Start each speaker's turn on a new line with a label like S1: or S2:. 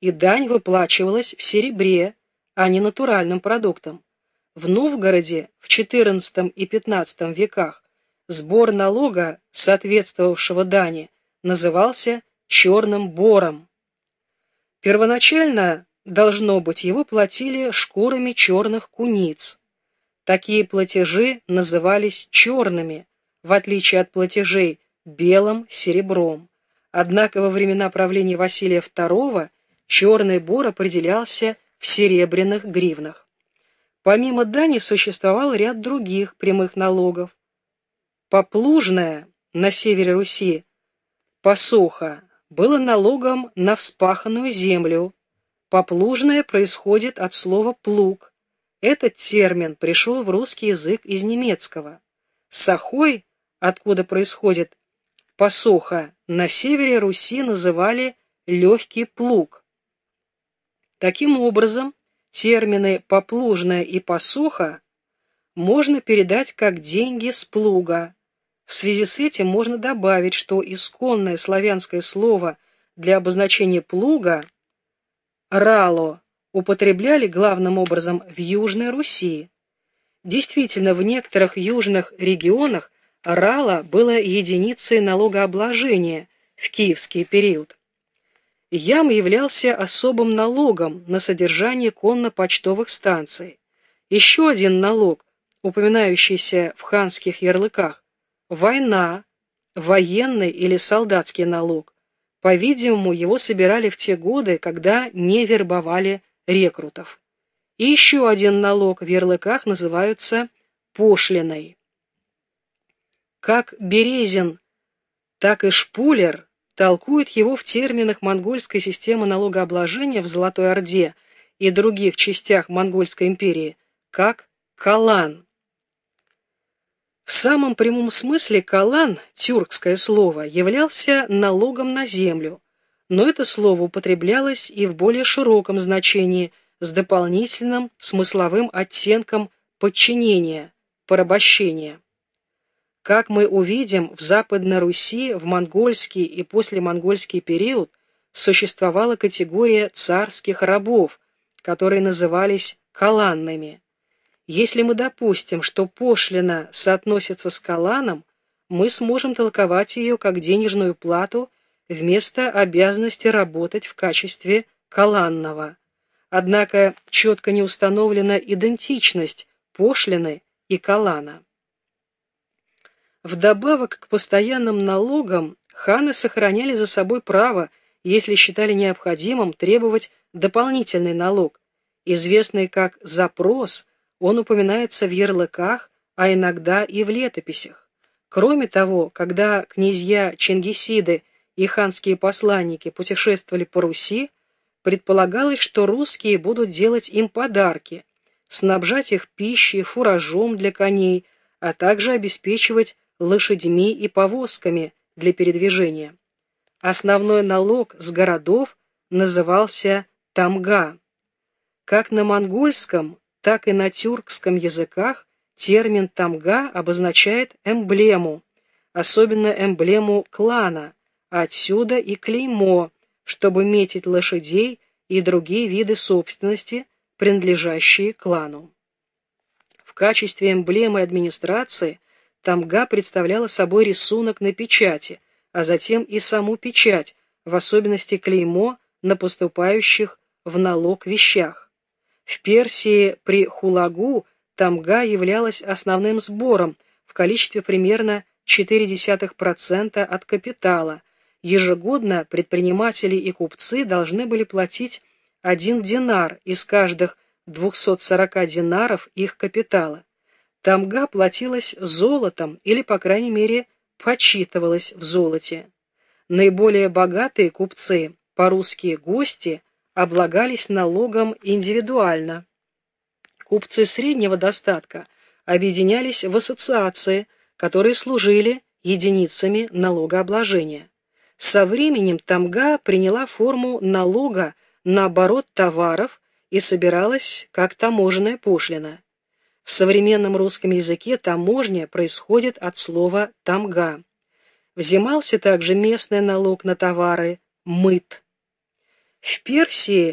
S1: и дань выплачивалась в серебре, а не натуральным продуктом. В Новгороде в XIV и XV веках сбор налога, соответствовавшего дани, назывался черным бором. Первоначально, должно быть, его платили шкурами черных куниц. Такие платежи назывались черными, в отличие от платежей белым серебром. Однако во времена правления Василия II черный бор определялся в серебряных гривнах. Помимо дани существовал ряд других прямых налогов. Поплужная на севере Руси, посоха, было налогом на вспаханную землю. Поплужное происходит от слова «плуг». Этот термин пришел в русский язык из немецкого. Сахой, откуда происходит посоха, на севере Руси называли легкий плуг. Таким образом, термины «поплужная» и «посоха» можно передать как «деньги с плуга». В связи с этим можно добавить, что исконное славянское слово для обозначения плуга «рало» употребляли главным образом в Южной Руси. Действительно, в некоторых южных регионах рало было единицей налогообложения в киевский период. Ям являлся особым налогом на содержание конно-почтовых станций. Еще один налог, упоминающийся в ханских ярлыках – война, военный или солдатский налог. По-видимому, его собирали в те годы, когда не вербовали рекрутов. И еще один налог в ярлыках называется пошлиной. Как Березин, так и Шпулер толкуют его в терминах монгольской системы налогообложения в Золотой Орде и других частях Монгольской империи, как «калан». В самом прямом смысле «калан» – тюркское слово, являлся налогом на землю, но это слово употреблялось и в более широком значении с дополнительным смысловым оттенком подчинения, порабощения. Как мы увидим, в Западной Руси в монгольский и послемонгольский период существовала категория царских рабов, которые назывались каланными. Если мы допустим, что пошлина соотносится с каланом, мы сможем толковать ее как денежную плату вместо обязанности работать в качестве каланного. Однако четко не установлена идентичность пошлины и калана. Вдобавок к постоянным налогам ханы сохраняли за собой право, если считали необходимым, требовать дополнительный налог. Известный как «запрос», он упоминается в ярлыках, а иногда и в летописях. Кроме того, когда князья Чингисиды и ханские посланники путешествовали по Руси, предполагалось, что русские будут делать им подарки, снабжать их пищей, фуражом для коней, а также обеспечивать лошадьми и повозками для передвижения. Основной налог с городов назывался тамга. Как на монгольском, так и на тюркском языках термин тамга обозначает эмблему, особенно эмблему клана, отсюда и клеймо, чтобы метить лошадей и другие виды собственности, принадлежащие клану. В качестве эмблемы администрации – Тамга представляла собой рисунок на печати, а затем и саму печать, в особенности клеймо на поступающих в налог вещах. В Персии при Хулагу тамга являлась основным сбором в количестве примерно 0,4% от капитала. Ежегодно предприниматели и купцы должны были платить один динар из каждых 240 динаров их капитала. Тамга платилась золотом или, по крайней мере, почитывалась в золоте. Наиболее богатые купцы, по-русски гости, облагались налогом индивидуально. Купцы среднего достатка объединялись в ассоциации, которые служили единицами налогообложения. Со временем тамга приняла форму налога на оборот товаров и собиралась как таможенная пошлина. В современном русском языке таможня происходит от слова «тамга». Взимался также местный налог на товары – мыт. В Персии